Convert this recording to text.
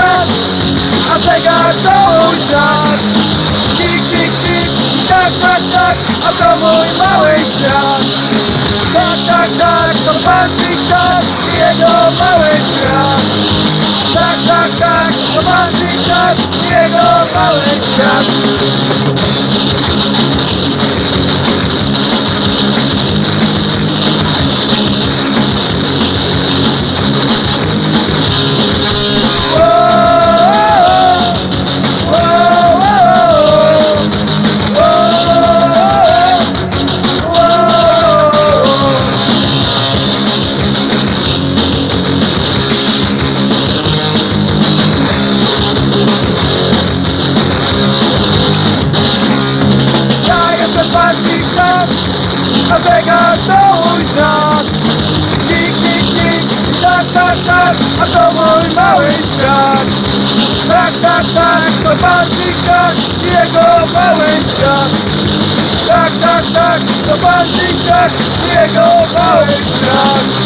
tak, a zegar to mój znak. Tik, tik, tik, tak, tak, tak, a to mój mały świat. Tak, tak, tak, to pan tik, tak, i jego mały zegar to mój znak. Tik, tik, tik, tak, tak, tak, a to mój mały świat. Tak, tak, tak, to pan Tik-Tak i jego mały świat. Tak, tak, tak, to pan Tik-Tak i jego mały świat.